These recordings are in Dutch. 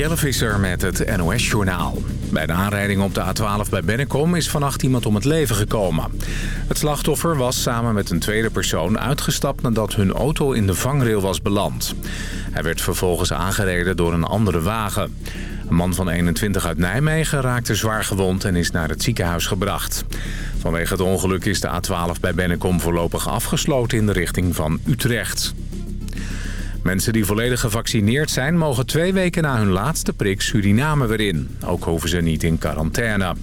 Jelle Visser met het NOS-journaal. Bij de aanrijding op de A12 bij Bennekom is vannacht iemand om het leven gekomen. Het slachtoffer was samen met een tweede persoon uitgestapt nadat hun auto in de vangrail was beland. Hij werd vervolgens aangereden door een andere wagen. Een man van 21 uit Nijmegen raakte zwaar gewond en is naar het ziekenhuis gebracht. Vanwege het ongeluk is de A12 bij Bennekom voorlopig afgesloten in de richting van Utrecht. Mensen die volledig gevaccineerd zijn... mogen twee weken na hun laatste prik Suriname weer in. Ook hoeven ze niet in quarantaine.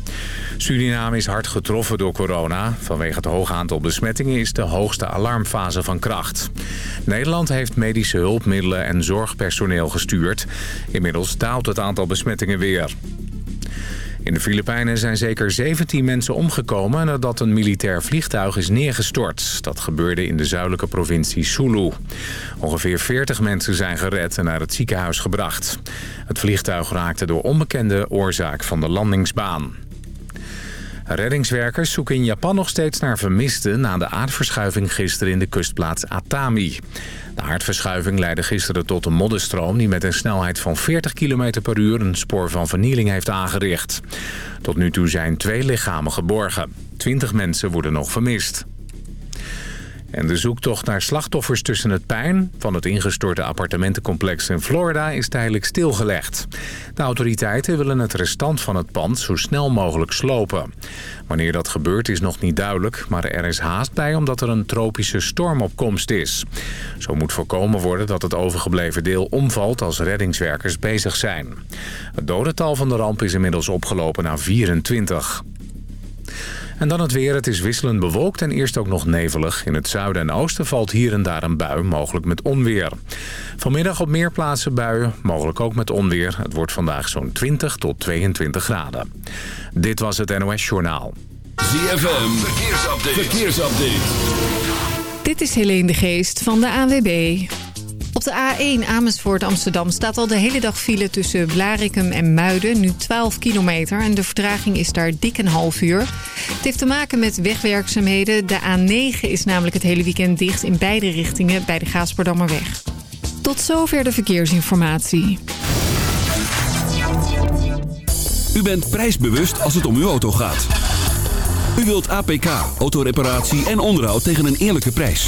Suriname is hard getroffen door corona. Vanwege het hoge aantal besmettingen is de hoogste alarmfase van kracht. Nederland heeft medische hulpmiddelen en zorgpersoneel gestuurd. Inmiddels daalt het aantal besmettingen weer. In de Filipijnen zijn zeker 17 mensen omgekomen nadat een militair vliegtuig is neergestort. Dat gebeurde in de zuidelijke provincie Sulu. Ongeveer 40 mensen zijn gered en naar het ziekenhuis gebracht. Het vliegtuig raakte door onbekende oorzaak van de landingsbaan. Reddingswerkers zoeken in Japan nog steeds naar vermisten... na de aardverschuiving gisteren in de kustplaats Atami. De aardverschuiving leidde gisteren tot een modderstroom... die met een snelheid van 40 km per uur een spoor van vernieling heeft aangericht. Tot nu toe zijn twee lichamen geborgen. 20 mensen worden nog vermist. En de zoektocht naar slachtoffers tussen het puin van het ingestorte appartementencomplex in Florida is tijdelijk stilgelegd. De autoriteiten willen het restant van het pand zo snel mogelijk slopen. Wanneer dat gebeurt is nog niet duidelijk, maar er is haast bij omdat er een tropische storm op komst is. Zo moet voorkomen worden dat het overgebleven deel omvalt als reddingswerkers bezig zijn. Het dodental van de ramp is inmiddels opgelopen naar 24. En dan het weer. Het is wisselend bewolkt en eerst ook nog nevelig. In het zuiden en oosten valt hier en daar een bui, mogelijk met onweer. Vanmiddag op meer plaatsen buien, mogelijk ook met onweer. Het wordt vandaag zo'n 20 tot 22 graden. Dit was het NOS Journaal. ZFM, verkeersupdate. verkeersupdate. Dit is Helene de Geest van de AWB. Op de A1 Amersfoort Amsterdam staat al de hele dag file tussen Blarikum en Muiden. Nu 12 kilometer en de vertraging is daar dik een half uur. Het heeft te maken met wegwerkzaamheden. De A9 is namelijk het hele weekend dicht in beide richtingen bij de Gaasperdammerweg. Tot zover de verkeersinformatie. U bent prijsbewust als het om uw auto gaat. U wilt APK, autoreparatie en onderhoud tegen een eerlijke prijs.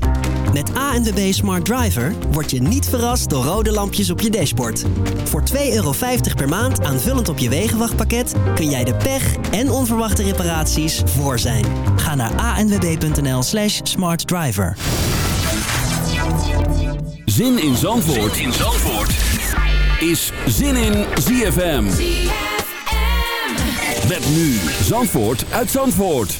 met ANWB Smart Driver word je niet verrast door rode lampjes op je dashboard. Voor 2,50 euro per maand aanvullend op je wegenwachtpakket... kun jij de pech en onverwachte reparaties voor zijn. Ga naar anwb.nl slash smartdriver. Zin in Zandvoort, zin in Zandvoort. is Zin in ZFM. ZFM. Met nu Zandvoort uit Zandvoort.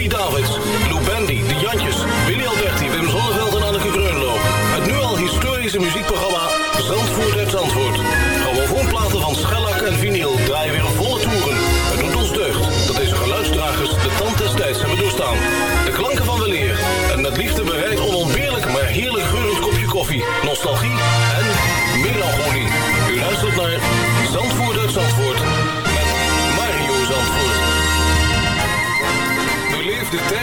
al historische muziekprogramma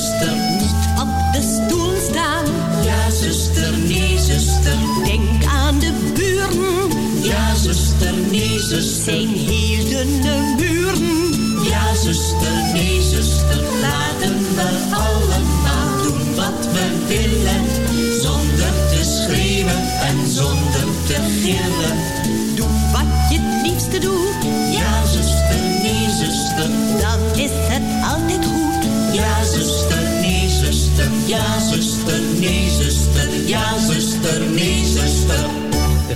Zuster. Niet op de stoel staan. Ja, zuster, nee, zuster. Denk aan de buren. Ja, zuster, nee, zuster. Zijn heel dunne muren. Ja, zuster, nee, zuster. Laten we allemaal doen wat we willen. Zonder te schreeuwen en zonder te gillen.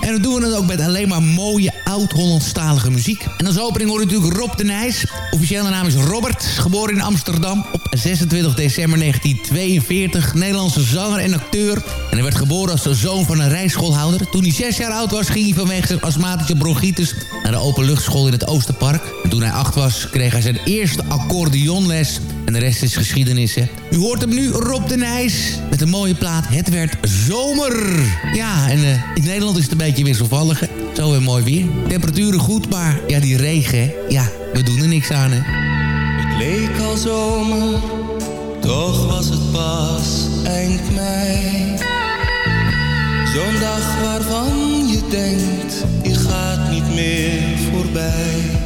En dan doen we het ook met alleen maar mooie oud-Hollandstalige muziek. En als opening hoor je natuurlijk Rob de Nijs. Officiële naam is Robert, geboren in Amsterdam op 26 december 1942. Nederlandse zanger en acteur. En hij werd geboren als de zoon van een rijschoolhouder. Toen hij zes jaar oud was, ging hij vanwege zijn astmatische bronchitis... naar de openluchtschool in het Oosterpark. En toen hij acht was, kreeg hij zijn eerste accordeonles En de rest is geschiedenis, hè. U hoort hem nu, Rob de Nijs. Met een mooie plaat. Het werd zomer. Ja, en uh, in Nederland is het een beetje wisselvallig. Zo weer mooi weer. Temperaturen goed, maar ja, die regen, hè. Ja, we doen er niks aan, hè. Het leek al zomer, toch was het pas eind mei. Zo'n dag waarvan je denkt, je gaat niet meer voorbij.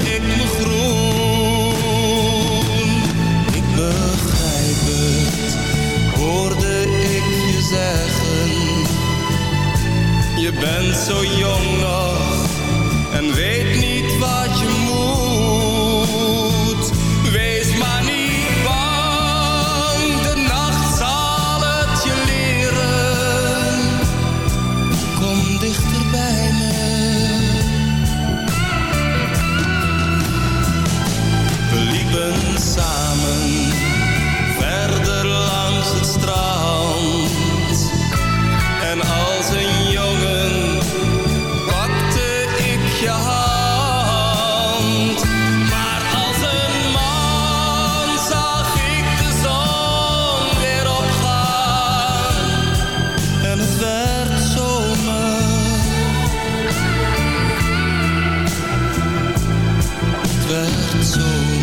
Je bent zo jong nog. En weet niet werd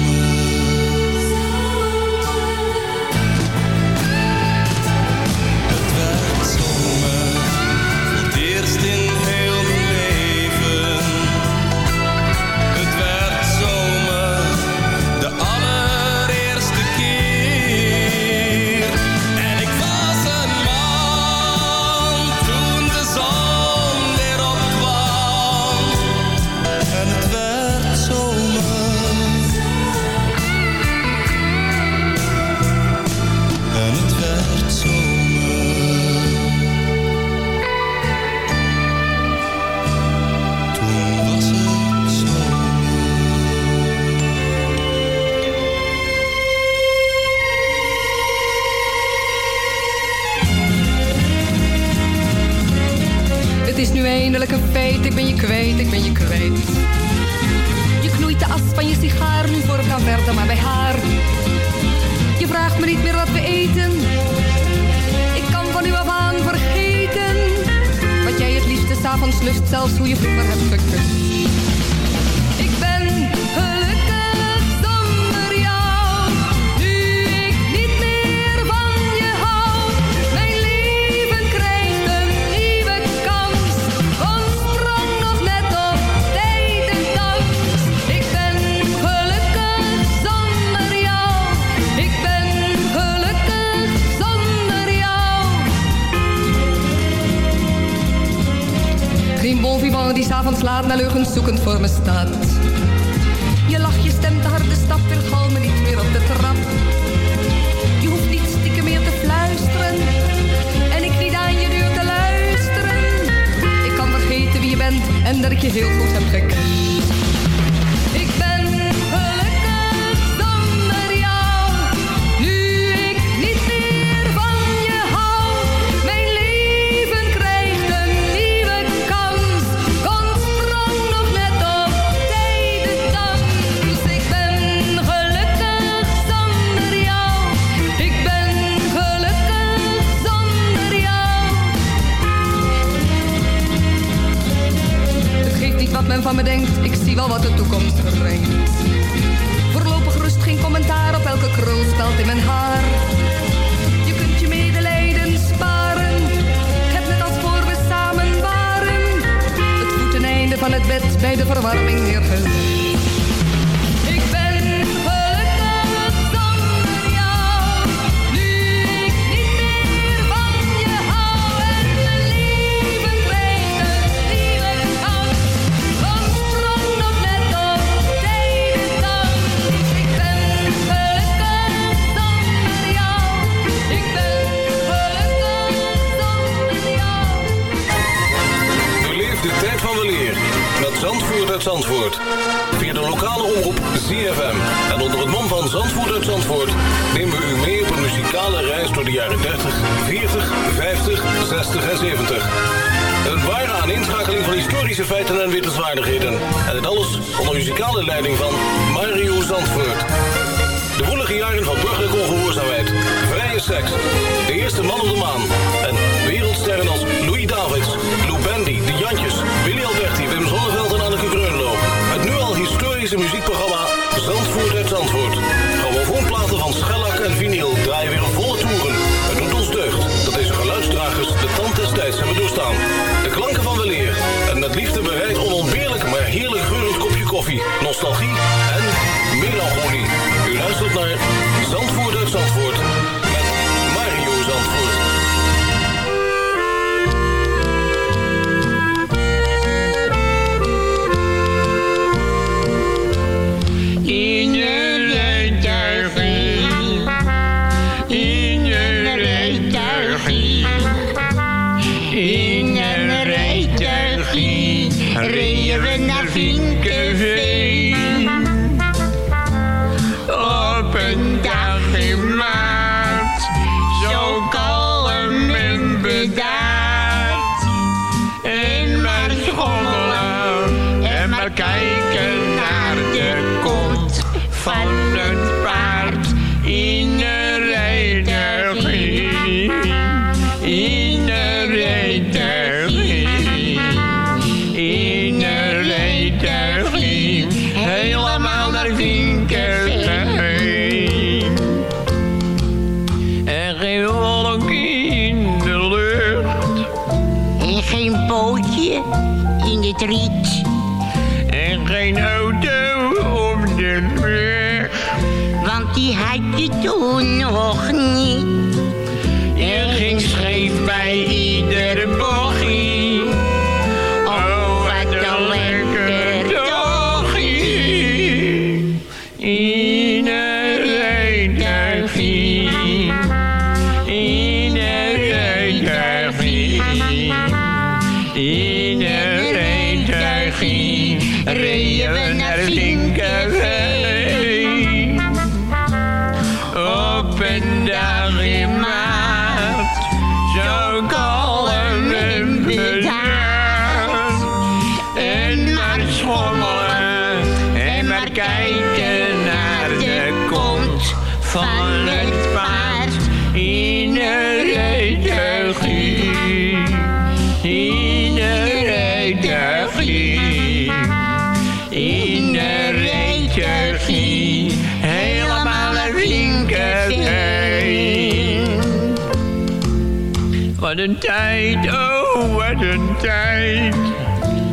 Wat een tijd, oh, wat een tijd.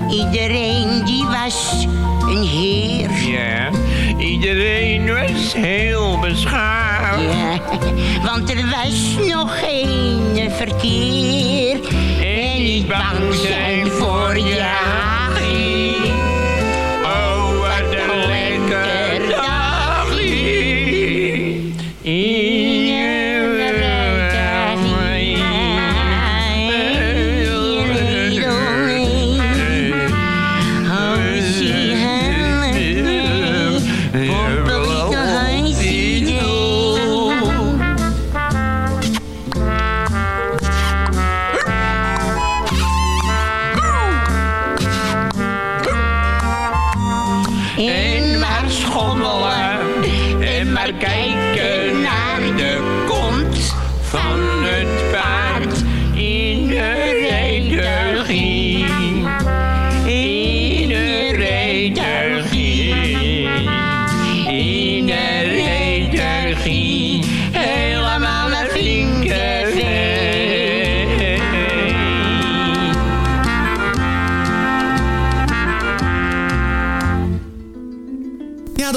Iedereen die was een heer. Ja, iedereen was heel beschaafd. Ja, want er was nog geen verkeer.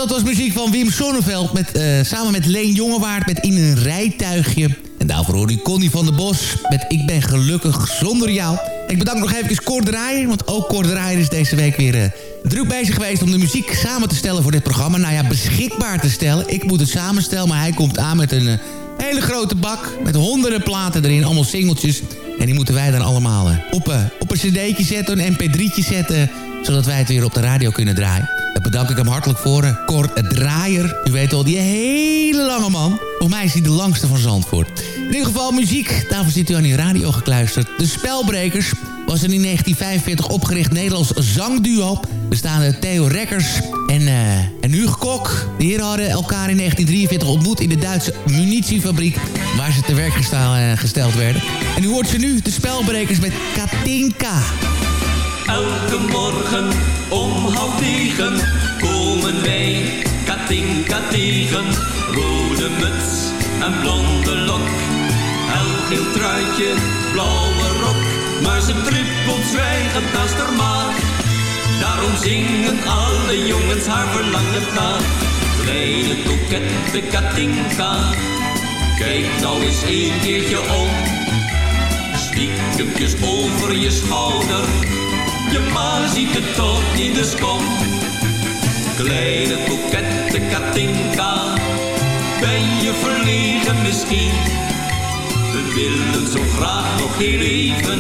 Dat was muziek van Wim Sonneveld met, eh, samen met Leen Jongewaard met In een rijtuigje. En daarvoor hoorde u Connie van der Bos met Ik ben gelukkig zonder jou. Ik bedank nog even Cor Draaier, want ook Cor Draaier is deze week weer eh, druk bezig geweest... om de muziek samen te stellen voor dit programma. Nou ja, beschikbaar te stellen. Ik moet het samenstellen, maar hij komt aan met een... eh, hele grote bak met honderden platen erin, allemaal singeltjes. En die moeten wij dan allemaal op, op een cd'tje zetten, een mp3'tje zetten... zodat wij het weer op de radio kunnen draaien. Daar bedank ik hem hartelijk voor. eh, Cor Draaier. U weet al, die hele lange man. Volgens mij is hij de langste van Zandvoort. In ieder geval muziek. Daarvoor zit u aan die radio gekluisterd. De Spelbrekers was een in 1945 opgericht Nederlands zangduo. Bestaande Theo Rekkers en, eh en Hugo Kok. De heren hadden elkaar in 1943 ontmoet in de Duitse munitiefabriek... waar ze te werk eh, gesteld werden. En u hoort ze nu, de Spelbrekers met Katinka. Elke morgen om half negen komen wij Katinka tegen. Rode muts en blonde lok. Helgeel truitje, blauwe rok. Maar ze trippelt zwijgend naast haar. Daarom zingen alle jongens haar verlangen na. Kleine kokette Katinka. Kijk nou eens een keertje om. Stiekempjes over je schouder. Je ma ziet het toch niet, dus kom. Kleine kokette Katinka, ben je verlegen misschien? We willen zo graag nog heel even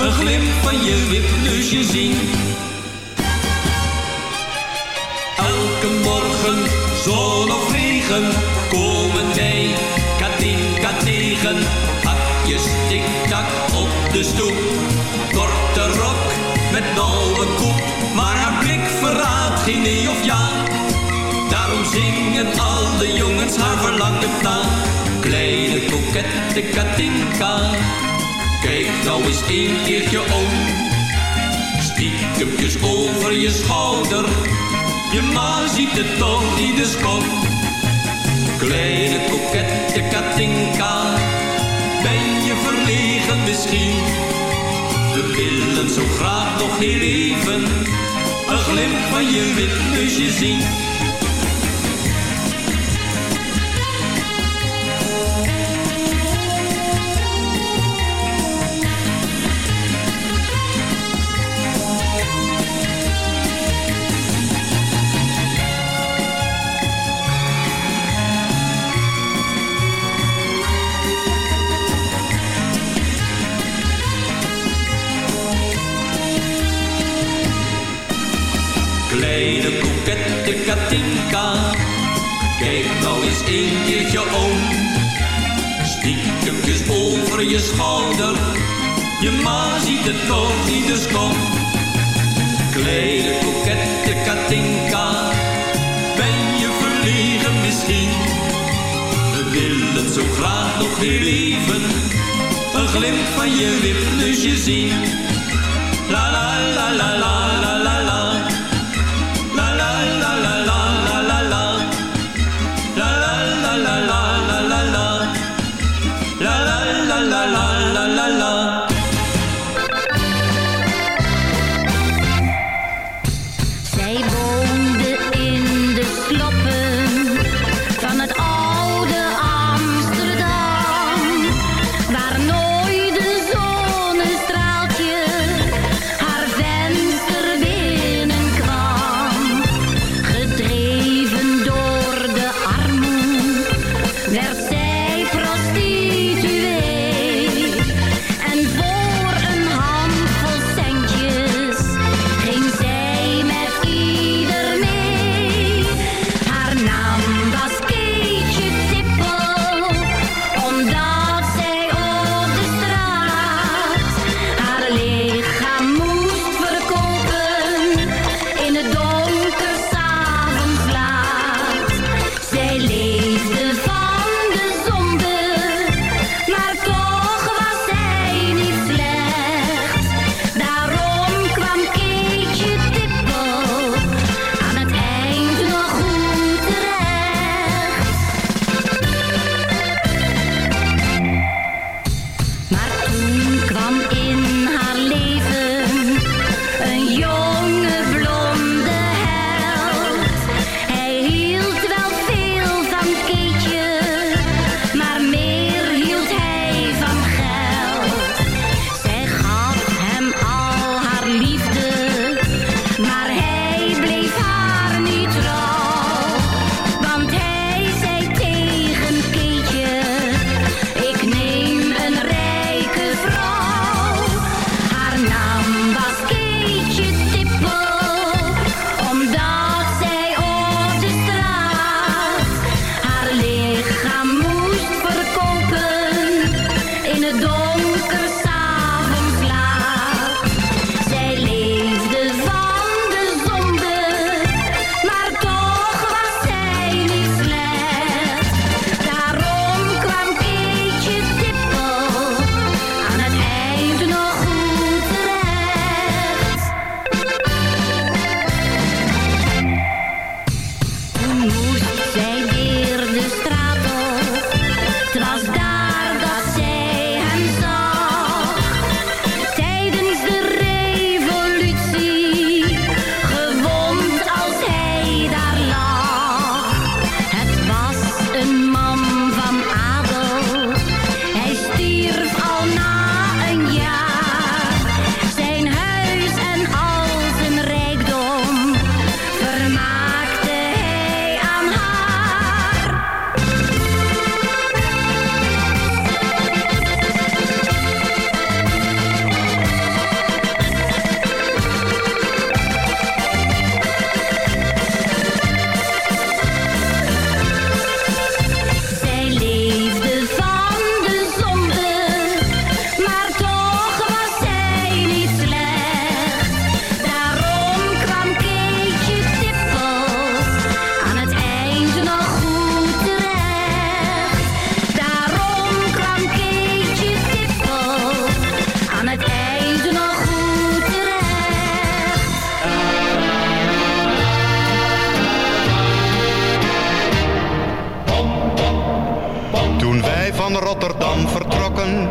een glimp van je wipneusje zien. Elke morgen, zon of regen, komen wij Katinka tegen. Hakjes tik-tak op de stoep, nauwe koep. Maar haar blik verraadt geen nee of ja. Daarom zingen alle jongens haar verlangen na. Kleine kokette Katinka, kijk nou eens een keertje om. Stiekempjes over je schouder, je ma ziet het toch niet, dus kom. Kleine kokette Katinka, ben je verlegen misschien? We willen zo graag nog heel even een glimp van je wipneusje zien. Eens een keertje om. Stiekempjes over je schouder, je ma ziet het toch niet, dus kom. Kleine kokette Katinka, ben je verlegen misschien? We willen zo graag nog heel even een glimp van je wipneusje zien.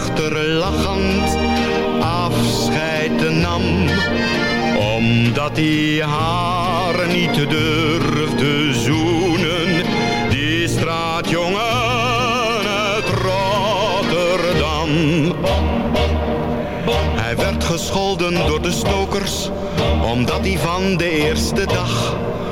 wat schuchter lachend afscheid nam. Omdat hij haar niet durfde zoenen, die straatjongen uit Rotterdam. Hij werd gescholden door de stokers, omdat hij van de eerste dag,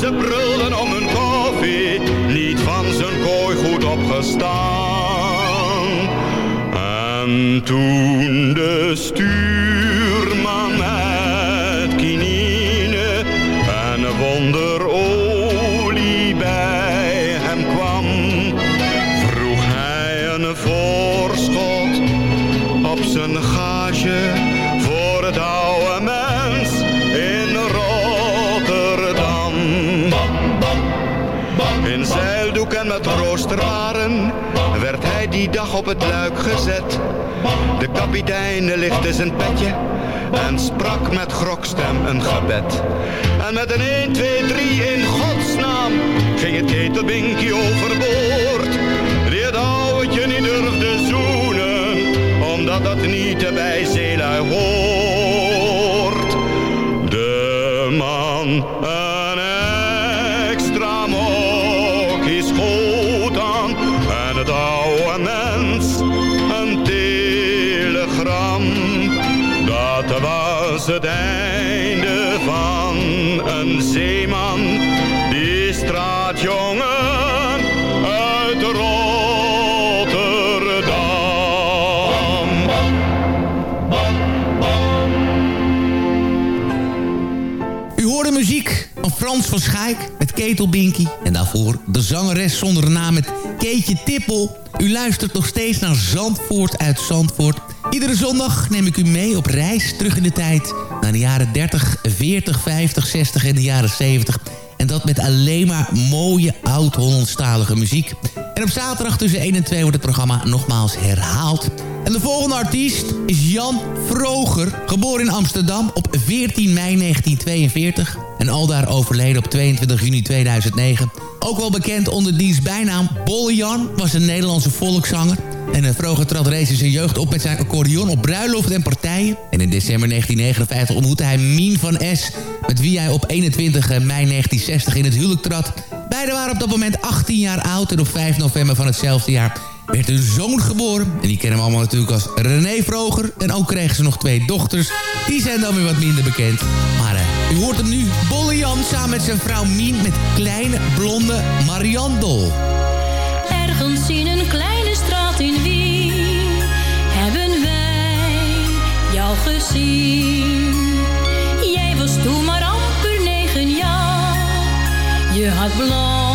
ze brulden om hun koffie, niet van zijn kooi goed opgestaan. En toen de stuurman met kinine en wonderolie die dag op het luik gezet. De kapitein lichtte zijn petje en sprak met grokstem een gebed. En met een 1, 2, 3 in godsnaam ging het ketelbinkie overboord. Die het ouwtje niet durfde zoenen, omdat dat niet bij zeelui hoort. Het einde van een zeeman, die straatjongen uit Rotterdam. U hoorde muziek van Frans van Schaik met Ketelbinkie. En daarvoor de zangeres zonder naam met Keetje Tippel. U luistert nog steeds naar Zandvoort uit Zandvoort. Iedere zondag neem ik u mee op reis terug in de tijd... naar de jaren 30, 40, 50, 60 en de jaren 70... En dat met alleen maar mooie oud-Hollandstalige muziek. En op zaterdag tussen 1 en 2 wordt het programma nogmaals herhaald. En de volgende artiest is Jan Vroger. Geboren in Amsterdam op 14 mei 1942. En aldaar overleden op 22 juni 2009. Ook wel bekend onder diens bijnaam Bolle Jan. Was een Nederlandse volkszanger. En Vroger trad reeds in zijn jeugd op met zijn accordeon op bruiloften en partijen. En in december 1959 ontmoette hij Mien van S... met wie hij op 21 mei 1960 in het huwelijk trad. Beiden waren op dat moment 18 jaar oud... en op 5 november van hetzelfde jaar werd hun zoon geboren. En die kennen we allemaal natuurlijk als René Vroger. En ook kregen ze nog twee dochters. Die zijn dan weer wat minder bekend. Maar uh, u hoort hem nu, Bolle Jan... samen met zijn vrouw Mien met kleine blonde Marianne Dol. Ergens in een kleine straat in Wien hebben wij jou gezien. Jij was toen maar amper negen jaar. Je had blond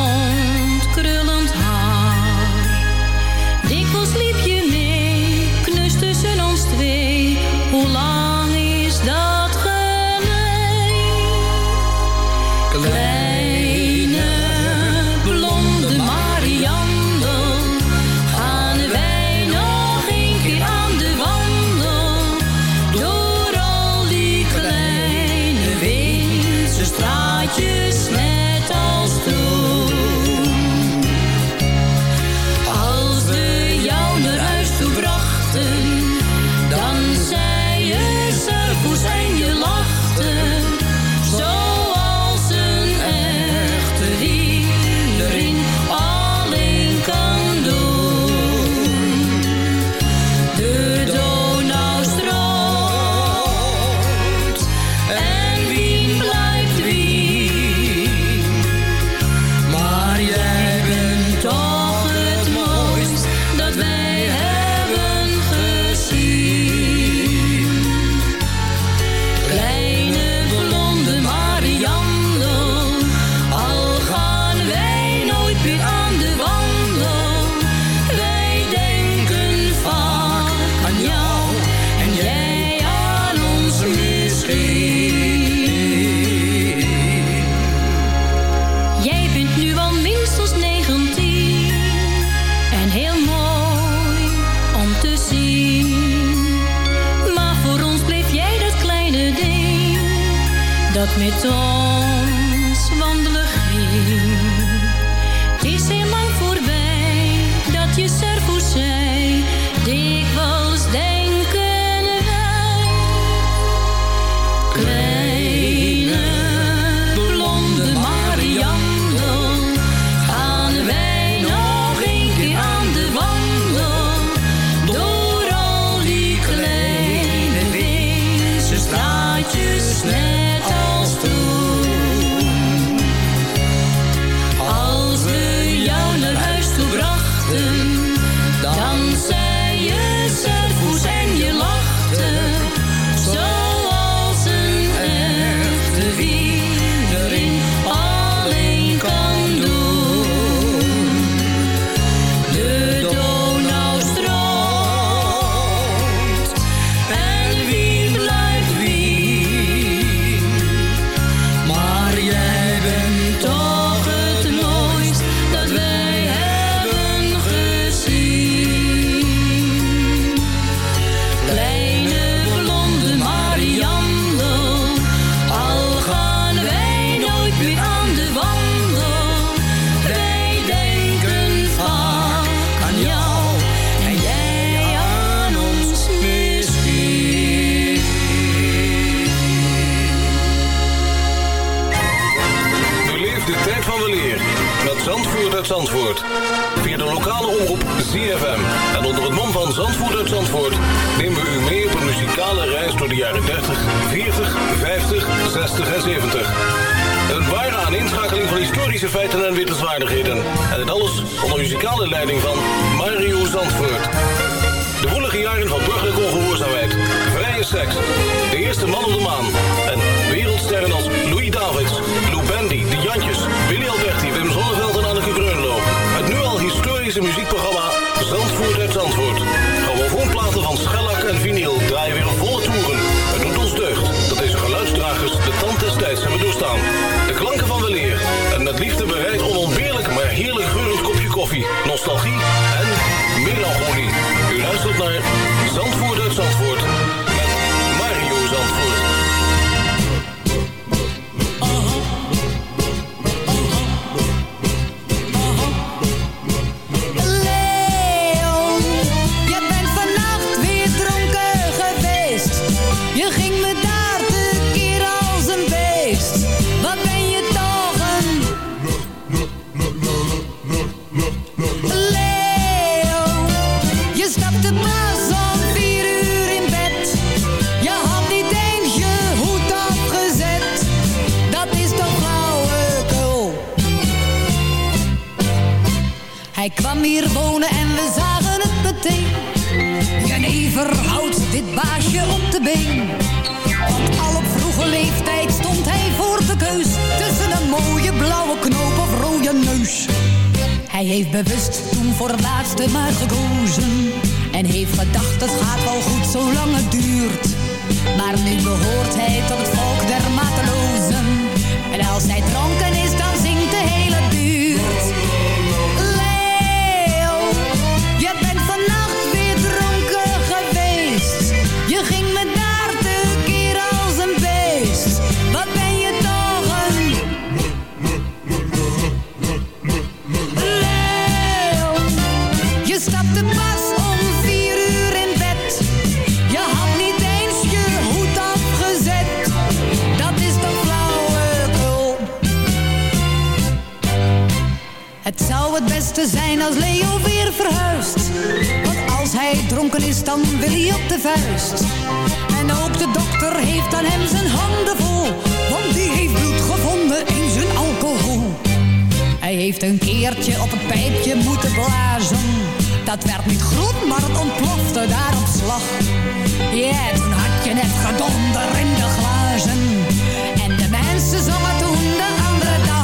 Leo, je stapte pas om vier uur in bed. Je had niet eens je hoed opgezet. Dat is toch flauwekul. Hij kwam hier wonen en we zagen het meteen. Jenever houdt dit baasje op de been. Want al op vroege leeftijd Hij heeft bewust toen voor het laatste maar gekozen. En heeft gedacht, het gaat wel goed zolang het duurt. Maar nu behoort hij tot het volk der matelozen. En als hij dronken is te zijn als Leo weer verhuist. Want als hij dronken is, dan wil hij op de vuist. En ook de dokter heeft aan hem zijn handen vol. Want die heeft bloed gevonden in zijn alcohol. Hij heeft een keertje op een pijpje moeten blazen. Dat werd niet groen, maar het ontplofte daar op slag. Ja, toen had je net gedonder in de glazen. En de mensen zongen toen de andere dag.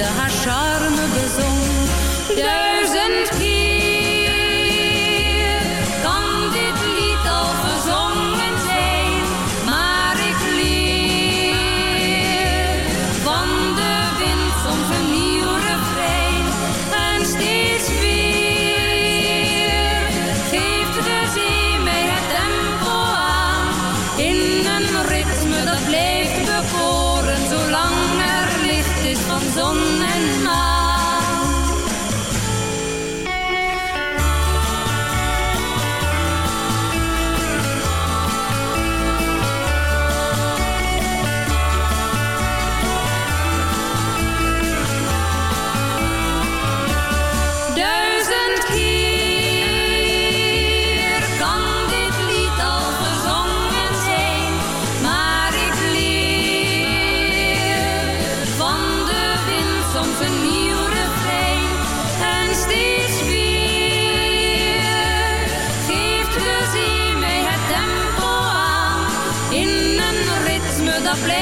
da rachada.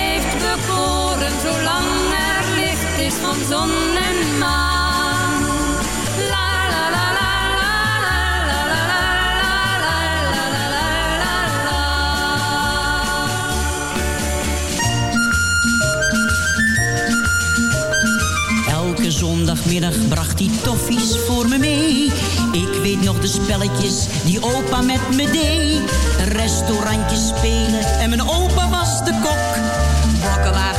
heeft bekoren, zolang er licht is van zon en maan. La la la la la la la la la la la. Elke zondagmiddag bracht hij toffies voor me mee. Ik weet nog de spelletjes die opa met me deed. Restaurantjes spelen en mijn opa was de kok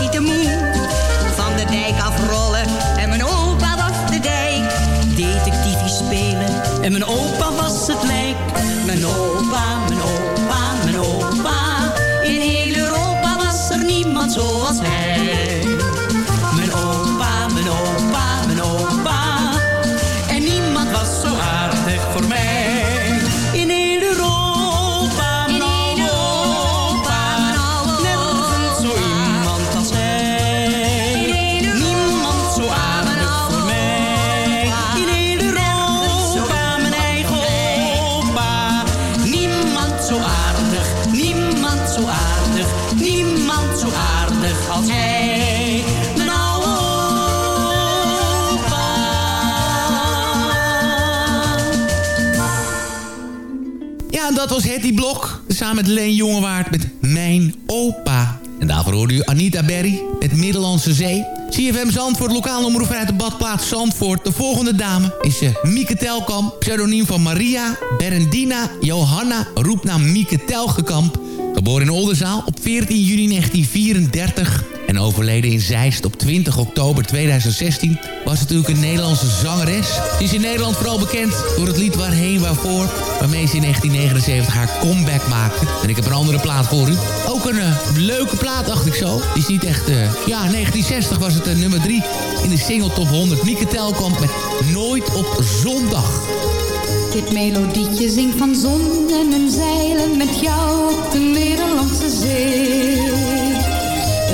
was te. Van de dijk afrollen en mijn opa was de dijk. Detectiefie spelen en mijn opa Die Blok, samen met Leen Jongewaard met Mijn Opa. En daarvoor hoorde u Anita Berry met Middellandse Zee. CFM Zandvoort, lokaal omroep uit de badplaats Zandvoort. De volgende dame is uh, Mieke Telkamp, pseudoniem van Maria Berendina Johanna, roepnaam Mieke Telgekamp. Geboren in Oldenzaal op 14 juni 1934 en overleden in Zeist op 20 oktober 2016... was natuurlijk een Nederlandse zangeres. Ze is in Nederland vooral bekend door het lied Waarheen Waarvoor... waarmee ze in 1979 haar comeback maakte. En ik heb een andere plaat voor u. Ook een uh, leuke plaat, dacht ik zo. Die is niet echt... Uh, ja, 1960 was het uh, nummer 3 in de single top 100. Mieke Telkamp met Nooit op Zondag. Dit melodietje zingt van zon en zeilen met jou op de Nederlandse zee.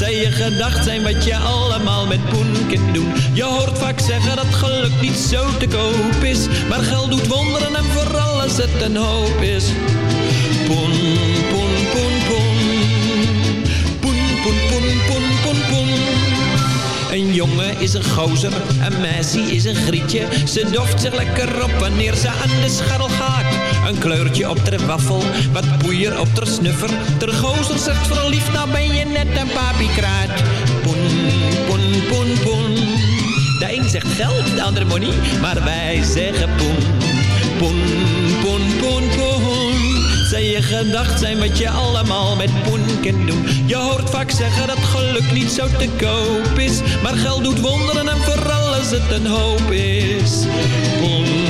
Zij je gedacht zijn wat je allemaal met poen doen. Je hoort vaak zeggen dat geluk niet zo te koop is. Maar geld doet wonderen en vooral als het een hoop is. Poen, poen, poen, poen. Poen, poen, poen, poen, poen, poen. Een jongen is een gozer, een meisje is een grietje. Ze doft zich lekker op wanneer ze aan de scharrel gaat. Een kleurtje op de waffel, wat poeier op de snuffer. Ter gozer zegt verliefd, nou ben je net een papiekraat. Poen, poen, poen, poen. De een zegt geld, de andere money, maar wij zeggen poen. Poen, poen, poen, poen. Zij je gedacht zijn wat je allemaal met poen kunt doen. Je hoort vaak zeggen dat geluk niet zo te koop is. Maar geld doet wonderen en vooral als het een hoop is. Poen,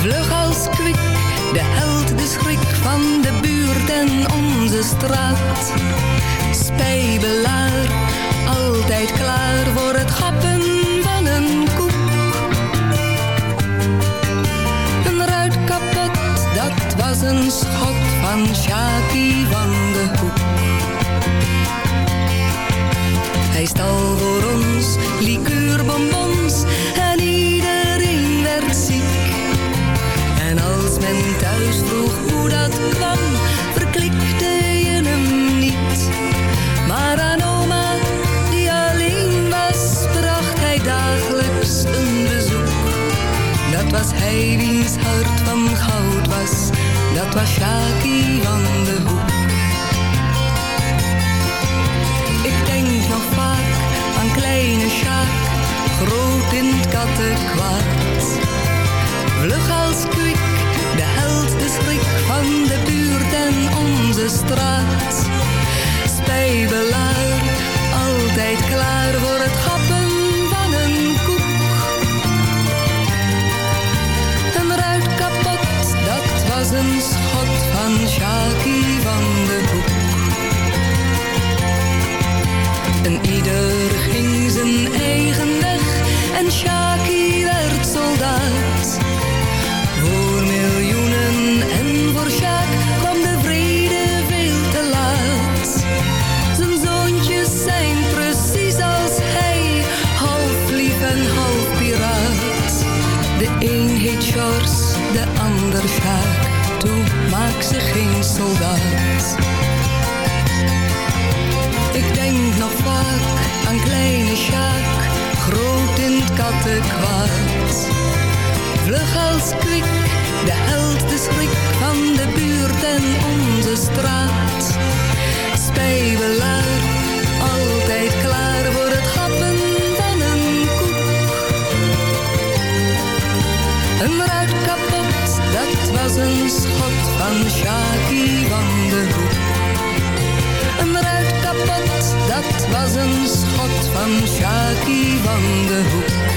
Vlug als kwik, de held, de schrik van de buurt en onze straat. Spijbelaar, altijd klaar voor het gappen van een koek. Een ruit kapot, dat was een schot van Sjaakie van de Hoek. Hij stal voor ons liqueurbonbons dat was Sjaakie van de Hoek. Ik denk nog vaak aan kleine Sjaak, groot in het kattenkwaad. Vlug als kwik, de held, de schrik van de buurt en onze straat. Spijbelaar, altijd klaar voor het ieder aan kleine Sjaak, groot in het kattenkwaad. Vlug als kwik, de held, de schrik van de buurt en onze straat. Spijbelaar, altijd klaar voor het gappen van een koek. Een ruit kapot, dat was een schot van Sjaakie van de Hoek. Een ruit kapot, dat was een schot van Sjaakie van de Hoek.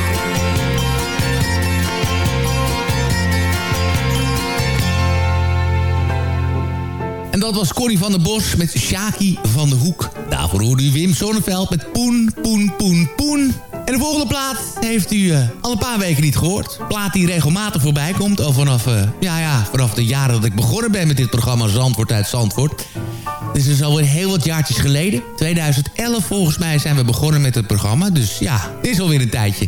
En dat was Corrie van der Bos met Shaki van de Hoek. Daarvoor hoorde u Wim Sonneveld met Poen, Poen, Poen, Poen. En de volgende plaat heeft u eh, al een paar weken niet gehoord. Plaat die regelmatig voorbij komt. Al vanaf, eh, ja, ja, vanaf de jaren dat ik begonnen ben met dit programma Zandvoort uit Zandvoort. Dit is dus alweer heel wat jaartjes geleden. 2011 volgens mij zijn we begonnen met het programma. Dus ja, dit is alweer een tijdje.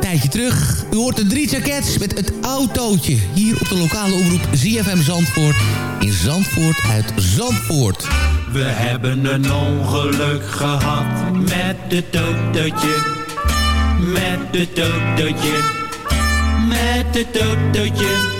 Tijdje terug. U hoort de drie jackets met het autootje. Hier op de lokale omroep ZFM Zandvoort. In Zandvoort uit Zandvoort. We hebben een ongeluk gehad met het autootje. Met het autootje. Met het autootje.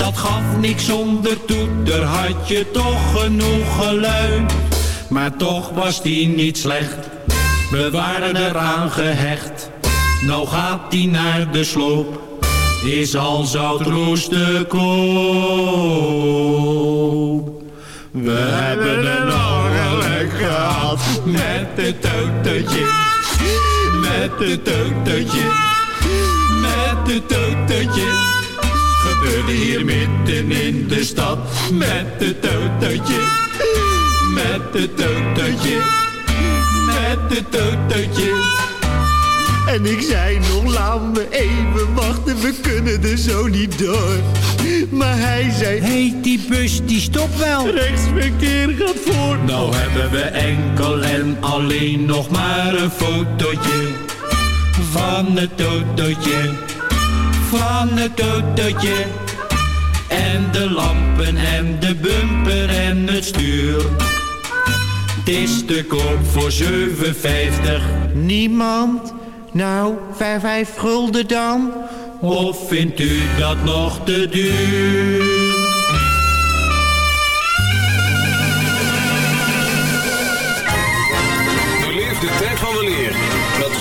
Dat gaf niks zonder toeter, had je toch genoeg geluid. Maar toch was die niet slecht, we waren eraan gehecht. Nou gaat die naar de sloop, is al zout roest te koop. We hebben een ongeluk gehad met het autootje, met het autootje, met het autootje. Gebeurde hier midden in de stad met het autootje, met het autootje, met het autootje. En ik zei nog, laat me even wachten, we kunnen er zo niet door. Maar hij zei, heet die bus die stopt wel. Rechtsverkeer gaat voor. Nou hebben we enkel en alleen nog maar een fotootje van het autootje, van het autootje. En de lampen en de bumper en het stuur. Het is te koop voor 7,50. Niemand? Nou, vijf, vijf gulden dan? Of vindt u dat nog te duur?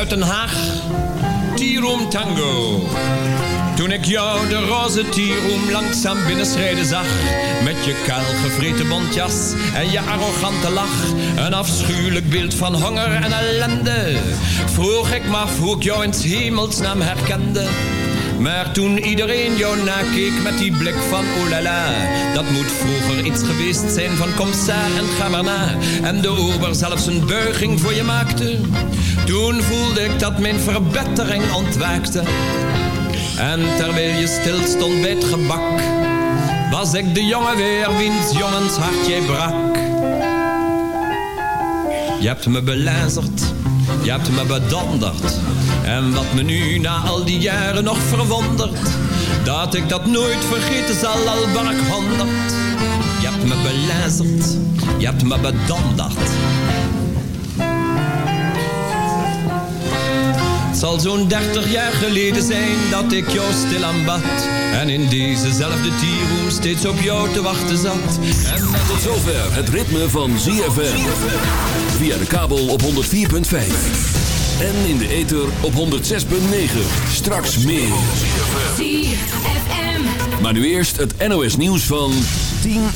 uit Den Haag. Tirum Tango. Toen ik jou de roze tieroem langzaam binnenschrijden zag. Met je kaal gevreten bontjas en je arrogante lach. Een afschuwelijk beeld van honger en ellende. Vroeg ik me af hoe ik jou in hemelsnaam herkende. Maar toen iedereen jou nakeek met die blik van oh la la, dat moet vroeger iets geweest zijn van kom en ga maar na. En de ober zelfs een buiging voor je maakte. Toen voelde ik dat mijn verbetering ontwaakte. En terwijl je stil stond bij het gebak, was ik de jongen weer wiens jongens hart jij brak. Je hebt me belazerd, je hebt me bedonderd. En wat me nu na al die jaren nog verwondert, dat ik dat nooit vergeten zal, al ben ik. Je hebt me belazerd, je hebt me bedonderd. Zal zo'n dertig jaar geleden zijn dat ik jou stil aanbad. En in dezezelfde tierroom steeds op jou te wachten zat. En Tot zover het ritme van ZFM. Via de kabel op 104.5. En in de ether op 106.9. Straks meer. ZFM. Maar nu eerst het NOS nieuws van 10